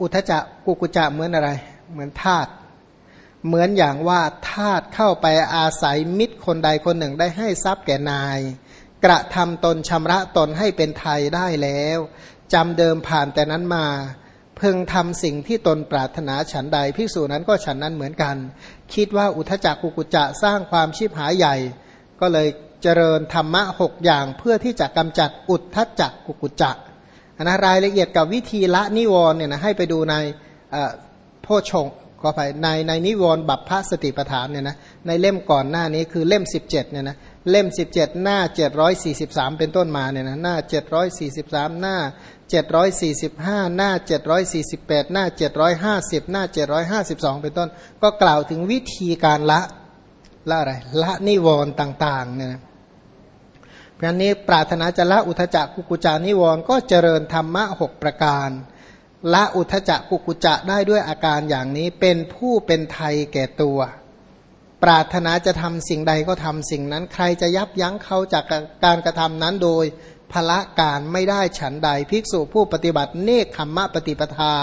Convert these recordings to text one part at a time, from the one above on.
อุทจักกุกุจะเหมือนอะไร เหมือนธาตุเหมือนอย่างว่าทาตุเข้าไปอาศัยมิตรคนใดคนหนึ่งได้ให้ทรัพย์แก่นาย กระทำตนชำระตนให้เป็นไทยได้แล้วจำเดิมผ่านแต่นั้นมา เพึงทำสิ่งที่ตนปรารถนาฉันใดภิกษุนั้นก็ฉันนั้นเหมือนกัน คิดว่าอุทจักกุกุจะสร้างความชีพหายใหญ่ ก็เลยเจริญธรรมะหกอย่างเพื่อที่จะกำจัดอุทจักกุกุจะอั นนะรายละเอียดกับวิธีละนิวรณ์เนี่ยนะให้ไปดูในโพชงขออภัยในในนิวรณ์บัพพสติปฐานเนี่ยนะในเล่มก่อนหน้านี้คือเล่ม 17เนี่ยนะเล่ม 17 หน้า 743 เป็นต้นมาเนี่ยนะหน้า 743 หน้า 745 หน้า 748 หน้า 750 หน้า 752 เป็นต้น ก็กล่าวถึงวิธีการละละอะไรละนิวรณ์ต่างๆเนี่ยนะ เพราะนี้ปรารถนาจะละอุทจักกุกุจานิวรณ์ก็เจริญธรรมะหกประการ ละอุทจักกุกุจะได้ด้วยอาการอย่างนี้เป็นผู้เป็นไทยแก่ตัว ปรารถนาจะทำสิ่งใดก็ทำสิ่งนั้น ใครจะยับยั้งเขาจากการกระทำนั้นโดยพละการไม่ได้ฉันใดภิกษุผู้ปฏิบัติเนคขมมะปฏิปทา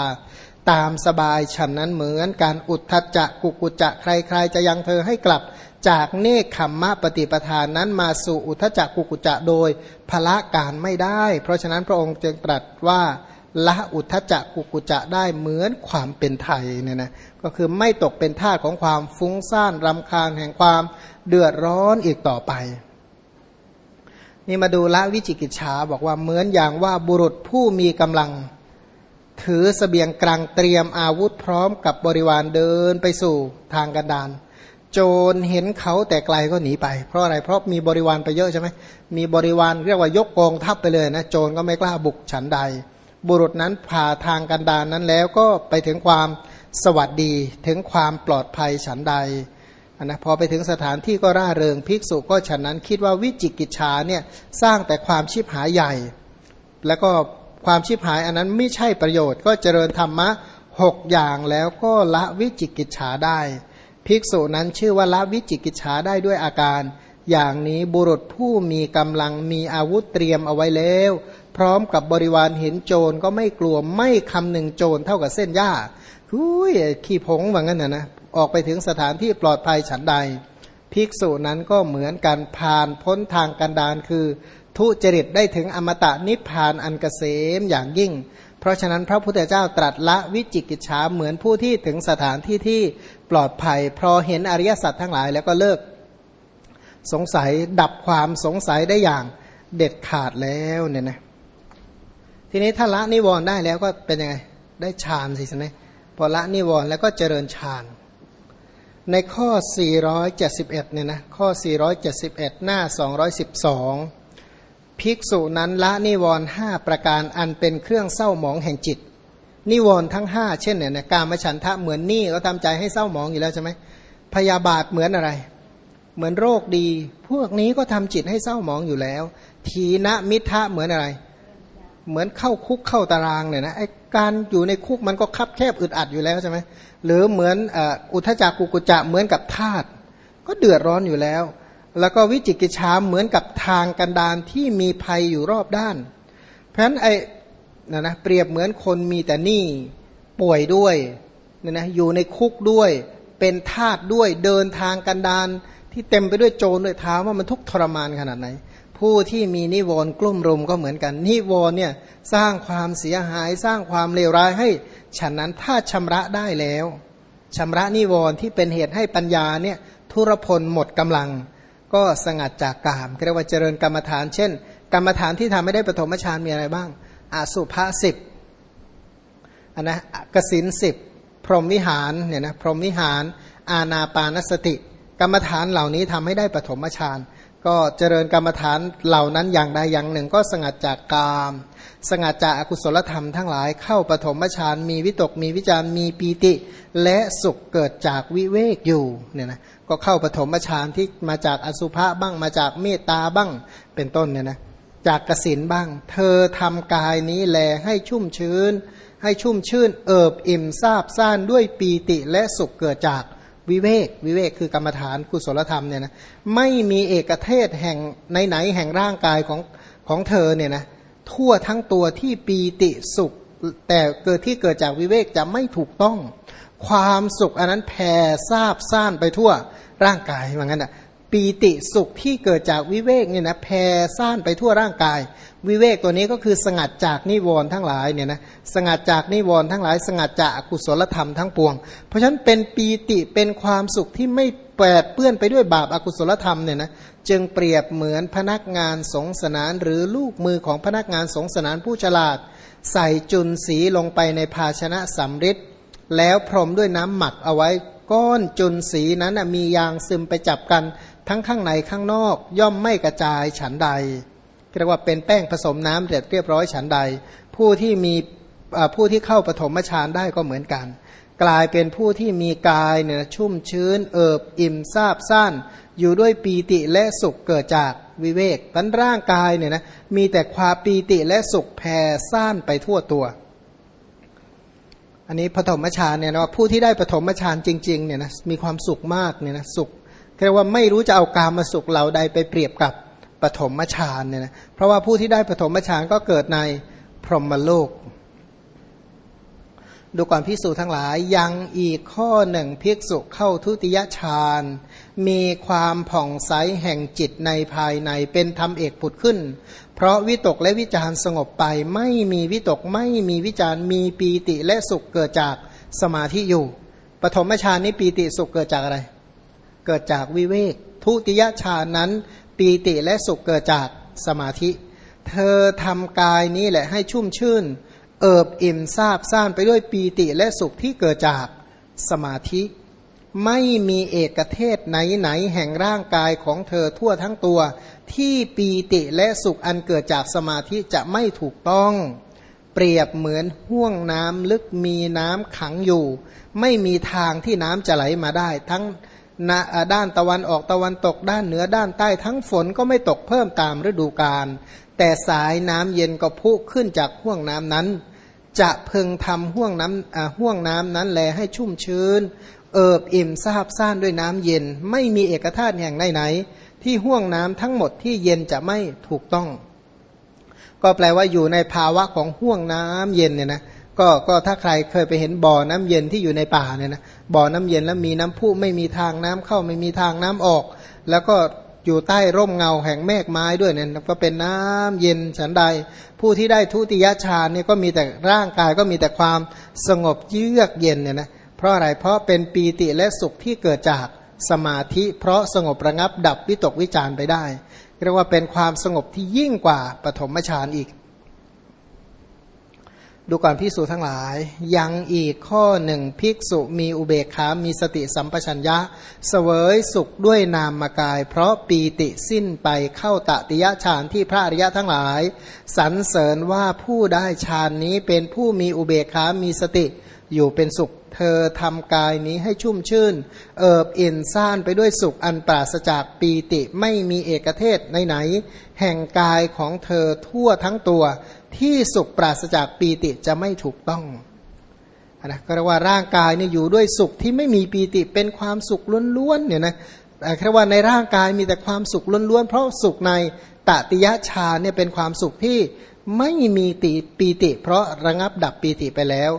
ตามสบายฉันนั้นเหมือนการอุทธจักกุกุจะใครๆจะยังเธอให้กลับ จากเนคขมมะปฏิปทานนั้นมาสู่อุทจักกุกุจะโดยพละการไม่ได้ เพราะฉะนั้นพระองค์จึงตรัสว่าละอุทจักกุกุจะได้เหมือนความเป็นไทยเนี่ยนะก็คือไม่ตกเป็นท่าของความฟุ้งซ่านรำคาญแห่งความเดือดร้อนอีกต่อไป นี่มาดูละวิจิกิจฉาบอกว่าเหมือนอย่างว่าบุรุษผู้มีกำลัง ถือสเสบียงกลางเตรียมอาวุธพร้อมกับบริวารเดินไปสู่ทางกันดาน โจรเห็นเขาแต่ไกลก็หนีไป เพราะอะไรเพราะมีบริวารไปเยอะใช่ไหมมีบริวารเรียกว่ายกกองทัพไปเลยนะโจรก็ไม่กล้าบุกฉันใด บุรุษนั้นผ่าทางกันดานนั้นแล้วก็ไปถึงความสวัสดีถึงความปลอดภัยฉันใดนะพอไปถึงสถานที่ก็ร่าเริงภิกษุก็ฉันนั้นคิดว่าวิจิกิจฉาเนี่ยสร้างแต่ความชิบหายใหญ่ แล้วก็ความชิบหายอันนั้นไม่ใช่ประโยชน์ ก็เจริญธรรมะหกอย่างแล้วก็ละวิจิกิจฉาได้ ภิกษุนั้นชื่อว่าละวิจิกิจฉาได้ด้วยอาการ อย่างนี้บุรุษผู้มีกำลังมีอาวุธเตรียมเอาไว้แล้ว พร้อมกับบริวารเห็นโจรก็ไม่กลัวไม่คำหนึ่งโจรเท่ากับเส้นหญ้าหุยขี้ผงว่างั้นนะนะออกไปถึงสถานที่ปลอดภัยฉันใด ภิกษุนั้นก็เหมือนการผ่านพ้นทางกันดานคือ ทุจริตได้ถึงอมตะนิพพานอันกเกษมอย่างยิ่ง เพราะฉะนั้นพระพุทธเจ้าตรัสละวิจิกิจฉาเหมือนผู้ที่ถึงสถานที่ที่ปลอดภัย พอเห็นอริยสัจทั้งหลายแล้วก็เลิก สงสัยดับความสงสัยได้อย่างเด็ดขาดแล้วเนี่ยนะทีนี้ถ้าละนิวรณ์ได้แล้วก็เป็นยังไง ได้ฌานสิใช่ไหมพอละนิวรณ์แล้วก็เจริญฌานในข้อ 471 เนี่ยนะ ข้อ 471 หน้า 212 ภิกษุนั้นละนิวรณ์หประการอันเป็นเครื่องเศร้าหมองแห่งจิต นิวรณ์ทั้ง 5 เช่นเนี่ยนะการมฉันทะเหมือนนี่ก็ทำใจให้เศร้าหมองอยู่แล้วใช่ไหมพยาบาทเหมือนอะไร เหมือนโรคดี พวกนี้ก็ทำจิตให้เศร้าหมองอยู่แล้ว ทีนะมิทะเหมือนอะไร เหมือนเข้าคุกเข้าตารางเนี่ยนะไอการอยู่ในคุกมันก็คับแคบอึดอัดอยู่แล้วใช่ไหมหรือเหมือนอุทจักกุกุจะเหมือนกับทาตก็เดือดร้อนอยู่แล้ว แล้วก็วิจิกิจฉาเหมือนกับทางกันดานที่มีภัยอยู่รอบด้าน เพราะฉะนั้นไอ้นะนะเปรียบเหมือนคนมีแต่หนี้ป่วยด้วยเนี่ยนะอยู่ในคุกด้วยเป็นทาตด้วยเดินทางกันดานที่เต็มไปด้วยโจรด้วยเท้าว่ามันทุกทรมานขนาดไหน ผู้ที่มีนิวรณ์กลุ่มรุมก็เหมือนกัน นิวรณ์เนี่ยสร้างความเสียหายสร้างความเลวร้ายให้ฉันนั้นถ้าชำระได้แล้วชำระนิวรณ์ที่เป็นเหตุให้ปัญญาเนี่ยทุรพลหมดกำลัง ก็สงัดจากกามเรียกว่าเจริญกรรมฐาน เช่น กรรมฐานที่ทำไม่ได้ปฐมฌานมีอะไรบ้างอาสุภาสิบอันนะกสินสิบพรหมวิหารเนี่ยนะพรหมวิหาร อาณาปานสติ กรรมฐานเหล่านี้ทำให้ได้ปฐมฌาน ก็เจริญกรรมฐานเหล่านั้นอย่างใดอย่างหนึ่ง ก็สงัดจากกาม สงัดจากอากุศลธรรมทั้งหลายเข้าปฐมฌานมีวิตกมีวิจารมีปีติ และสุขเกิดจากวิเวกอยู่เนี่ยนะก็เข้าปฐมฌานที่มาจากอสุภะบ้างมาจากเมตตาบ้างเป็นต้นเนี่ยนะจากกสินบ้าง เธอทำกายนี้แลให้ชุ่มชื้น ให้ชุ่มชื่นเอิบอิ่มซาบซ่านด้วยปีติและสุขเกิดจาก วิเวกวิเวกคือกรรมฐานกุศลธรรมเนี่ยนะไม่มีเอกเทศแห่งในไหนแห่งร่างกายของของเธอเนี่ยนะทั่วทั้งตัวที่ปีติสุข แต่เกิดที่เกิดจากวิเวกจะไม่ถูกต้อง ความสุขอันนั้นแผ่ซาบซ่านไปทั่วร่างกายว่างั้นอะ ปีติสุขที่เกิดจากวิเวกเนี่ยนะแผ่ซ่านไปทั่วร่างกาย วิเวกตัวนี้ก็คือสงัดจากนิวรณ์ทั้งหลายเนี่ยนะสงัดจากนิวรณ์ทั้งหลาย สงัดจากอกุศลธรรมทั้งปวง เพราะฉะนั้นเป็นปีติเป็นความสุขที่ไม่แปดเปื้อนไปด้วยบาปอากุศลธรรมเนี่ยนะจึงเปรียบเหมือนพนักงานสงสนานหรือลูกมือของพนักงานสงสนานผู้ฉลาด ใส่จุนสีลงไปในภาชนะสำริดแล้วพรมด้วยน้ำหมักเอาไว้ก้อนจุนสีนั้นมียางซึมไปจับกัน ทั้งข้างในข้างนอกย่อมไม่กระจายฉันใดเรียกว่าเป็นแป้งผสมน้ำเรียบเรียบร้อยฉันใด ผู้ที่มีผู้ที่เข้าปฐมฌานได้ก็เหมือนกัน กลายเป็นผู้ที่มีกายเนี่ยชุ่มชื้น เอิบอิ่มซาบซ่านอยู่ด้วยปีติและสุขเกิดจากวิเวกปันร่างกายเนี่ยนะมีแต่ความปีติและสุขแผ่ซ่านไปทั่วตัว อันนี้ปฐมฌานเนี่ยนะผู้ที่ได้ปฐมฌานจริงๆเนี่ยนะมีความสุขมากเนี่ยนะสุข เรียกว่าไม่รู้จะเอากามาสุขเหล่าใดไปเปรียบกับปฐมฌานเนี่ยนะเพราะว่าผู้ที่ได้ปฐมฌานก็เกิดในพรหมโลก ดูก่อนพิสูจทั้งหลายยังอีกข้อหนึ่งภิกษุเข้าทุติยฌาน มีความผ่องใสแห่งจิตในภายในเป็นธรรมเอกผุดขึ้น เพราะวิตกและวิจารสงบไปไม่มีวิตกไม่มีวิจารมีปีติและสุขเกิดจากสมาธิอยู่ ปฐมฌานนี้ปีติสุขเกิดจากอะไร เกิดจากวิเวก ทุติยฌานนั้น ปีติและสุขเกิดจากสมาธิ เธอทำกายนี้แหละให้ชุ่มชื่น เอิบอิ่มซาบซ่านไปด้วยปีติและสุขที่เกิดจากสมาธิ ไม่มีเอกเทศไหนไหนแห่งร่างกายของเธอทั่วทั้งตัว ที่ปีติและสุขอันเกิดจากสมาธิจะไม่ถูกต้องเปรียบเหมือนห่วงน้ำลึกมีน้ำขังอยู่ ไม่มีทางที่น้ำจะไหลมาได้ ทั้ง ด้านตะวันออกตะวันตกด้านเหนือด้านใต้ทั้งฝนก็ไม่ตกเพิ่มตามฤดูกาลแต่สายน้ำเย็นก็พุขึ้นจากห่วงน้ำนั้น จะพึงทำห่วงน้ำห่วงน้ำนั้นแลให้ชุ่มชื้น เอิบอิ่มซาบซ่านด้วยน้ำเย็น ไม่มีเอกธาตุแห่งไหนๆที่ห่วงน้ำทั้งหมดที่เย็นจะไม่ถูกต้อง ก็แปลว่าอยู่ในภาวะของห่วงน้ำเย็นเนี่ยนะก็ก็ถ้าใครเคยไปเห็นบ่อน้ำเย็นที่อยู่ในป่าเนี่ยนะ บ่อน้ำเย็นแล้วมีน้ำพุไม่มีทางน้ำเข้าไม่มีทางน้ำออก แล้วก็อยู่ใต้ร่มเงาแห่งเมฆไม้ด้วยเนี่ยก็เป็นน้ำเย็นฉันใด ผู้ที่ได้ทุติยฌานเนี่ยก็มีแต่ร่างกายก็มีแต่ความสงบเยือกเย็นเนี่ยนะเพราะอะไรเพราะเป็นปีติและสุขที่เกิดจากสมาธิ เพราะสงบระงับดับวิตกวิจารไปได้ เรียกว่าเป็นความสงบที่ยิ่งกว่าปฐมฌานอีก ดูก่อนพิสูจทั้งหลาย ยังอีกข้อหนึ่งภิกษุมีอุเบกขา มีสติสัมปชัญญะ เสวยสุขด้วยนามกาย เพราะปีติสิ้นไปเข้าตติยะฌานที่พระอริยะทั้งหลาย สรรเสริญว่าผู้ได้ฌานนี้เป็นผู้มีอุเบกขา มีสติอยู่เป็นสุข เธอทำกายนี้ให้ชุ่มชื่น เอิบอินซ่านไปด้วยสุขอันปราศจากปีติไม่มีเอกเทศไหนๆแห่งกายของเธอทั่วทั้งตัว ที่สุขปราศจากปีติจะไม่ถูกต้องนะก็เรียกว่าร่างกายเนี่ยอยู่ด้วยสุขที่ไม่มีปีติเป็นความสุขล้วนๆเนี่ยนะแค่ว่าในร่างกายมีแต่ความสุขล้วนๆเพราะสุขในตติยชาเนี่ยเป็นความสุขที่ไม่มีติปีติ เพราะระงับดับปีติไปแล้ว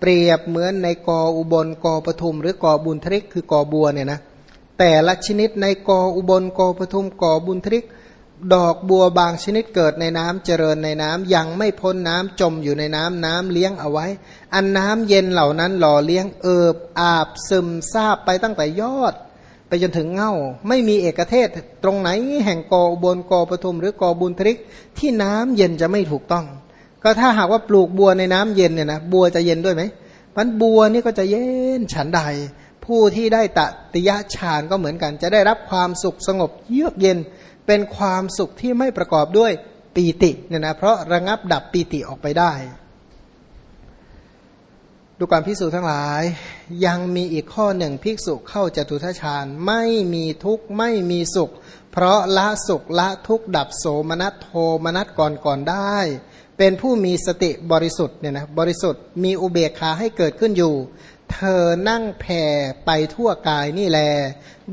เปรียบเหมือนในกออุบลกอปทุม หรือกอบุญทริกคือกอบัวเนี่ยนะแต่ละชนิดในกออุบลกอปทุมกอบุญทริก ดอกบัวบางชนิดเกิดในน้ำเจริญในน้ำยังไม่พ้นน้ำจมอยู่ในน้ำน้ำเลี้ยงเอาไว้ อันน้ำเย็นเหล่านั้นหล่อเลี้ยงเอิบอาบซึมซาบไปตั้งแต่ยอด ไปจนถึงเง่า ไม่มีเอกเทศตรงไหนแห่งกอบนกอปทุมหรือกอบุญทริกที่น้ำเย็นจะไม่ถูกต้อง ก็ถ้าหากว่าปลูกบัวในน้ำเย็นเนี่ยนะบัวจะเย็นด้วยไหมมันบัวนี่ก็จะเย็นฉันใด ผู้ที่ได้ตติยะฌานก็เหมือนกัน จะได้รับความสุขสงบเยือกเย็น เป็นความสุขที่ไม่ประกอบด้วยปีติเนี่ยนะเพราะระงับดับปีติออกไปได้ดูการพิสูจน์ทั้งหลาย ยังมีอีกข้อหนึ่งภิกษุเข้าจตุทชาญไม่มีทุกข์ไม่มีสุข เพราะละสุขละทุกข์ดับโสมนัสโทมนัสก่อนก่อนได้ เป็นผู้มีสติบริสุทธิ์เนี่ยนะบริสุทธิ์มีอุเบกขาให้เกิดขึ้นอยู่ เธอนั่งแผ่ไปทั่วกายนี่แล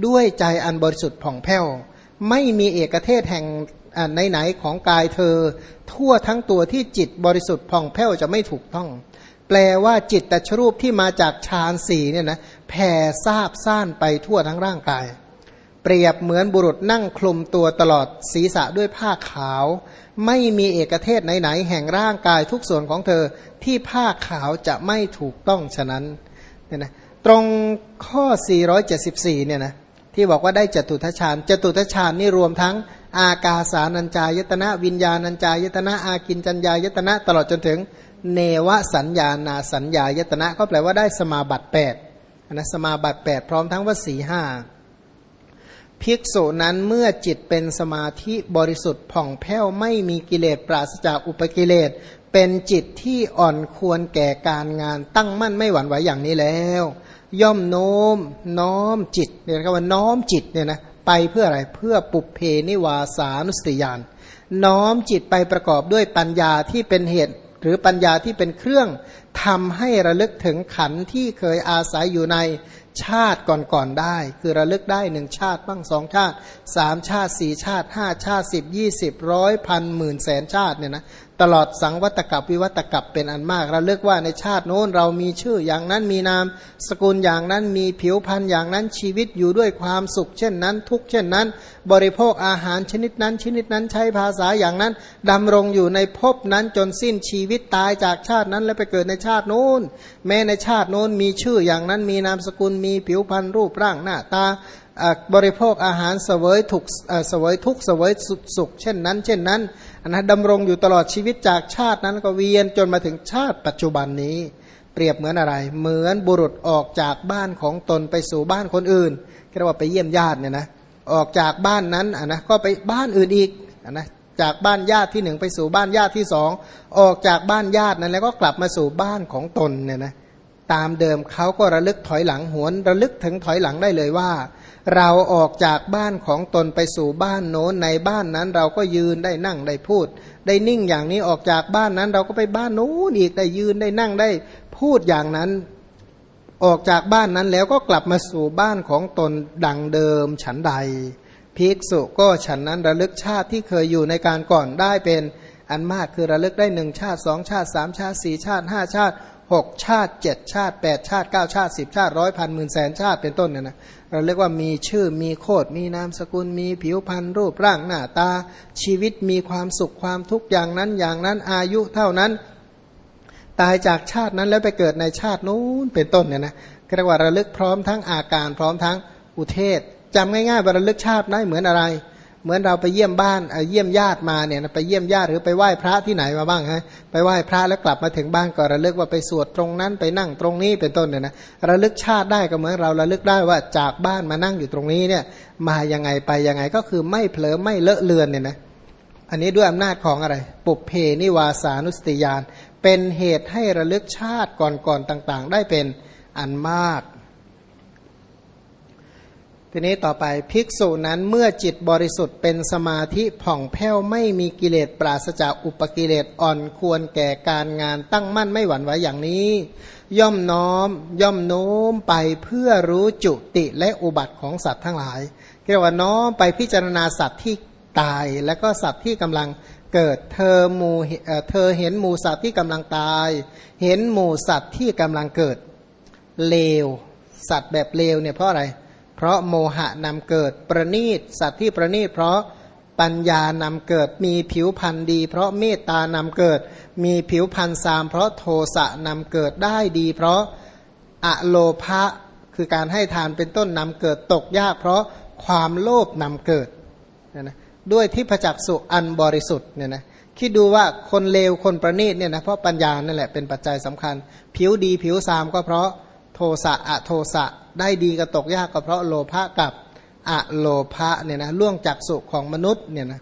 ด้วยใจอันบริสุทธิ์ผ่องแผ้ว ไม่มีเอกเทศแห่งไหนๆของกายเธอ ทั่วทั้งตัวที่จิตบริสุทธิ์ผ่องแผ้วจะไม่ถูกต้อง แปลว่าจิตตชรูปที่มาจากฌานสี่เนี่ยนะแผ่ซาบซ่านไปทั่วทั้งร่างกาย เปรียบเหมือนบุรุษนั่งคลุมตัวตลอดศีรษะด้วยผ้าขาว ไม่มีเอกเทศไหนๆแห่งร่างกายทุกส่วนของเธอที่ผ้าขาวจะไม่ถูกต้องฉะนั้นเนี่ยนะตรงข้อ 474 เนี่ยนะ ที่บอกว่าได้จตุทชาญจตุทชาญนี่รวมทั้ง อากาสานัญจายตนะ วิญญาณัญจายตนะ อากินจัญญายตนะ ตลอดจนถึง เนวสัญญานาสัญญายตนะ ก็แปลว่าได้สมาบัติ8นะสมาบัติ8พร้อมทั้งวสีห้า ภิกษุนั้นเมื่อจิตเป็นสมาธิบริสุทธิ์ผ่องแผ้วไม่มีกิเลสปราศจากอุปกิเลส เป็นจิตที่อ่อนควรแก่การงานตั้งมั่นไม่หวั่นไหวอย่างนี้แล้ว ย่อมโน้มน้อมจิตเนี่ยคำว่าน้อมจิตเนี่ยนะไปเพื่ออะไรเพื่อปุเพนิวาสานุสติยานน้อมจิตไปประกอบด้วยปัญญาที่เป็นเหตุ หรือปัญญาที่เป็นเครื่องทำให้ระลึกถึงขันที่เคยอาศัยอยู่ใน ชาติก่อนๆได้ คือระลึกได้หนึ่งชาติบ้างสองชาติสามชาติสี่ชาติห้าชาติสิบยี่สิบร้อยพันหมื่นแสนชาติเนี่ยนะ ตลอดสังวัตกับวิวัตกับเป็นอันมากเราเลือกว่าในชาติโน้นเรามีชื่ออย่างนั้นมีนาม สกุลอย่างนั้นมีผิวพรรณอย่างนั้นชีวิตอยู่ด้วยความสุข เช่นนั้น ทุกเช่นนั้น บริโภคอาหารชนิดนั้น ชนิดนั้นใช้ภาษาอย่างนั้นดำรงอยู่ในภพนั้นจนสิ้นชีวิตตายจากชาตินั้นแล้วไปเกิดในชาติโน้น แม้ในชาติโน้นมีชื่ออย่างนั้นมีนามสกุลมีผิวพรรณรูปร่างหน้าตา บริโภคอาหารเสวยถูกเสวยทุกเสวยสุข เช่นนั้น เช่นนั้นนนั้นดำรงอยู่ตลอดชีวิตจากชาตินั้นก็เวียนจนมาถึงชาติปัจจุบันนี้ เปรียบเหมือนอะไร เหมือนบุรุษออกจากบ้านของตนไปสู่บ้านคนอื่นเรียกว่าไปเยี่ยมญาติเนี่ยนะออกจากบ้านนั้นนะก็ไปบ้านอื่นอีกอนะจากบ้านญาติที่หนึ่งไปสู่บ้านญาติที่สองออกจากบ้านญาตินั้นแล้วก็กลับมาสู่บ้านของตนเนี่ยนะ ตามเดิมเขาก็ระลึกถอยหลังหวนระลึกถึงถอยหลังได้เลยว่า เราออกจากบ้านของตนไปสู่บ้านโน้นในบ้านนั้นเราก็ยืนได้นั่งได้พูด ได้นิ่งอย่างนี้ออกจากบ้านนั้น เราก็ไปบ้านโน้นอีกได้ยืนได้นั่งได้พูดอย่างนั้น ออกจากบ้านนั้นแล้วก็กลับมาสู่บ้านของตนดังเดิมฉันใดภิกษุก็ฉันนั้นระลึกชาติที่เคยอยู่ในการก่อนได้เป็นอันมากคือระลึกได้หนึ่งชาติสองชาติสามชาติสี่ชาติห้าชาติ หกชาติเจ็ดชาติแปดชาติเก้าชาติสิบชาติร้อยพันหมื่นแสนชาติเป็นต้นเนี่ยนะเราเรียกว่ามีชื่อมีโคดมีนามสกุลมีผิวพรรณรูปร่างหน้าตา ชีวิตมีความสุขความทุกข์อย่างนั้นอย่างนั้นอายุเท่านั้น ตายจากชาตินั้นแล้วไปเกิดในชาตินู้นเป็นต้นเนี่ยนะเรียกว่าระลึกพร้อมทั้งอาการพร้อมทั้งอุเทศจำง่ายๆว่าระลึกชาติได้เหมือนอะไร เหมือนเราไปเยี่ยมบ้านเยี่ยมญาติมาเนี่ยไปเยี่ยมญาติหรือไปไหว้พระที่ไหนมาบ้างฮะไปไหว้พระแล้วกลับมาถึงบ้านก็ระลึกว่าไปสวดตรงนั้นไปนั่งตรงนี้เป็นต้นเนี่ยนะระลึกชาติได้ก็เหมือนเราระลึกได้ว่าจากบ้านมานั่งอยู่ตรงนี้เนี่ยมายังไงไปยังไงก็คือไม่เผลอไม่เลอะเลือนเนี่ยนะอันนี้ด้วยอำนาจของอะไร ปุเพนิวาสานุสติยานเป็นเหตุให้ระลึกชาติก่อนๆต่าง ๆ ได้เป็นอันมาก ทีนี้ต่อไปภิกษุนั้นเมื่อจิตบริสุทธิ์เป็นสมาธิผ่องแผ้วไม่มีกิเลสปราศจากอุปกิเลสอ่อนควรแก่การงานตั้งมั่นไม่หวั่นไหวอย่างนี้ ย่อมน้อมย่อมโน้มไปเพื่อรู้จุติและอุบัติของสัตว์ทั้งหลายเรียกว่าน้อมไปพิจารณาสัตว์ที่ตายและก็สัตว์ที่กำลังเกิดเธอหมูเธอเห็นหมูสัตว์ที่กำลังตาย เห็นหมูสัตว์ที่กำลังเกิดเลวสัตว์แบบเลวเนี่ยเพราะอะไรเพราะโมหะนำเกิดประณีตสัตว์ที่ประณีตเพราะปัญญานำเกิดมีผิวพันธ์ดี เพราะเมตตานำเกิด มีผิวพันธ์สาม เพราะโทสะนำเกิดได้ดี เพราะอะโลภะคือการให้ทานเป็นต้นนำเกิดตกยาก เพราะความโลภนำเกิดนะด้วยที่ประจักษ์สุอันบริสุทธิ์เนี่ยนะคิดดูว่าคนเลวคนประณีตเนี่ยนะเพราะปัญญานั่นแหละเป็นปัจจัยสำคัญ ผิวดีผิวสามก็เพราะ ทสะอะโทสะได้ดีก็ตกยากก็เพราะโลภะกับอะโลภะเนี่ยนะล่วงจากสุขของมนุษย์เนี่ยนะ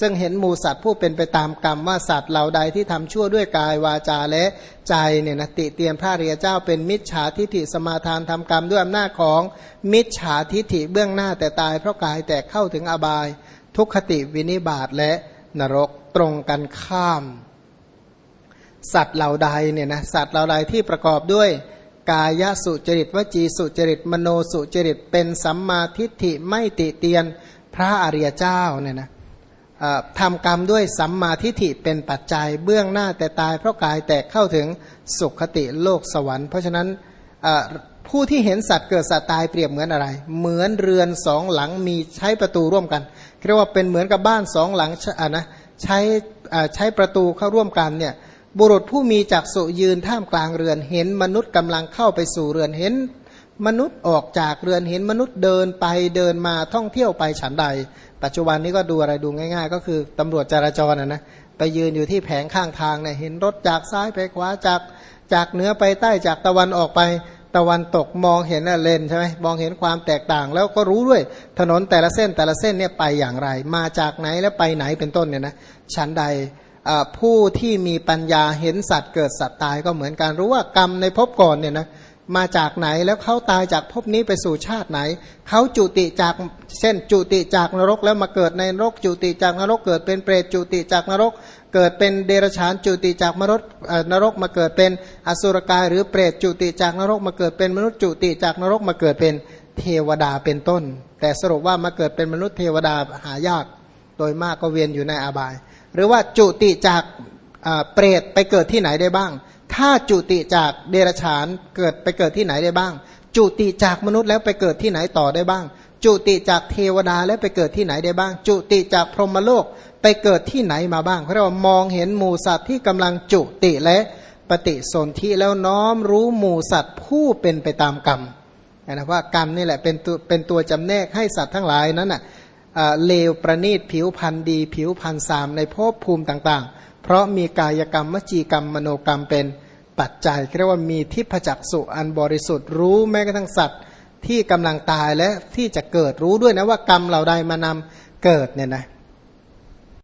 ซึ่งเห็นหมูสัตว์ผู้เป็นไปตามกรรมว่าสัตว์เหล่าใดที่ทำชั่วด้วยกายวาจาและใจเนี่ยนะติเตียนพระเรียเจ้าเป็นมิจฉาทิฐิสมาทานทำกรรมด้วยอำนาจของมิจฉาทิฐิเบื้องหน้าแต่ตายเพราะกายแต่เข้าถึงอบาย ทุกขติวินิบาตและนรกตรงกันข้าม สัตว์เหล่าใดเนี่ยนะสัตว์เหล่าใดที่ประกอบด้วย กายสุจริตวจีสุจริตมโนสุจริตเป็นสัมมาทิฏฐิไม่ติเตียนพระอริยเจ้าเนี่ยนะทำกรรมด้วยสัมมาทิฏฐิเป็นปัจจัยเบื้องหน้าแต่ตายเพราะกายแตกเข้าถึงสุขติโลกสวรรค์ เพราะฉะนั้นผู้ที่เห็นสัตว์เกิดสัตว์ตายเปรียบเหมือนอะไร เหมือนเรือนสองหลังมีใช้ประตูร่วมกันเรียกว่าเป็นเหมือนกับบ้านสองหลังอะนะใช้ใช้ประตูเข้าร่วมกันเนี่ย บุรุษผู้มีจักษุยืนท่ามกลางเรือนเห็นมนุษย์กำลังเข้าไปสู่เรือนเห็น มนุษย์ออกจากเรือนเห็นมนุษย์เดินไปเดินมาท่องเที่ยวไปฉันใด ปัจจุบันนี้ก็ดูอะไรดูง่าย ๆ ก็คือตำรวจจราจรนะนะไปยืนอยู่ที่แผงข้างทางเนี่ยเห็นรถจากซ้ายไปขวาจากจากเหนือไปใต้จากตะวันออกไปตะวันตกมองเห็นเลนใช่ไหมมองเห็นความแตกต่าง แล้วก็รู้ด้วยถนนแต่ละเส้นแต่ละเส้นเนี่ยไปอย่างไร มาจากไหนและไปไหนเป็นต้นเนี่ยนะฉันใด ผู้ที่มีปัญญาเห็นสัตว์เกิดสัตว์ตายก็เหมือนกันรู้ว่ากรรมในภพก่อนเนี่ยนะมาจากไหนแล้วเขาตายจากภพนี้ไปสู่ชาติไหน เขาจุติจากเช่นจุติจากนรกแล้วมาเกิดในนรก จุติจากนรกเกิดเป็นเปรตจุติจากนรก เกิดเป็นเดรัจฉานจุติจากมรดนรกมาเกิดเป็นอสุรกาย หรือเปรตจุติจากนรกมาเกิดเป็นมนุษย์จุติจากนรกมาเกิดเป็นเทวดาเป็นต้น แต่สรุปว่ามาเกิดเป็นมนุษย์เทวดาหายาก โดยมากก็เวียนอยู่ในอาบาย หรือว่าจุติจากเปรตไปเกิดที่ไหนได้บ้าง ถ้าจุติจากเดรัจฉานเกิดไปเกิดที่ไหนได้บ้าง จุติจากมนุษย์แล้วไปเกิดที่ไหนต่อได้บ้าง จุติจากเทวดาแล้วไปเกิดที่ไหนได้บ้าง จุติจากพรหมโลกไปเกิดที่ไหนมาบ้างเขาเรียกว่ามองเห็นหมูสัตว์ที่กำลังจุติและปฏิสนธิแล้วน้อมรู้หมูสัตว์ผู้เป็นไปตามกรรมนะว่ากรรมนี่แหละเป็นตัวเป็นตัวจำแนกให้สัตว์ทั้งหลายนั้นอะ เลวประณีตผิวพันธ์ดี ผิวพันธ์สามในภพภูมิต่างๆ เพราะมีกายกรรมมจีกรรมมโนกรรมเป็นปัจจัยเรียกว่ามีทิพจักสุอันบริสุทธิ์รู้แม้กระทั่งสัตว์ที่กำลังตายและที่จะเกิดรู้ด้วยนะว่ากรรมเหล่าใดมานำเกิดเนี่ยนะ